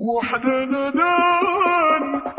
وحدنا ندان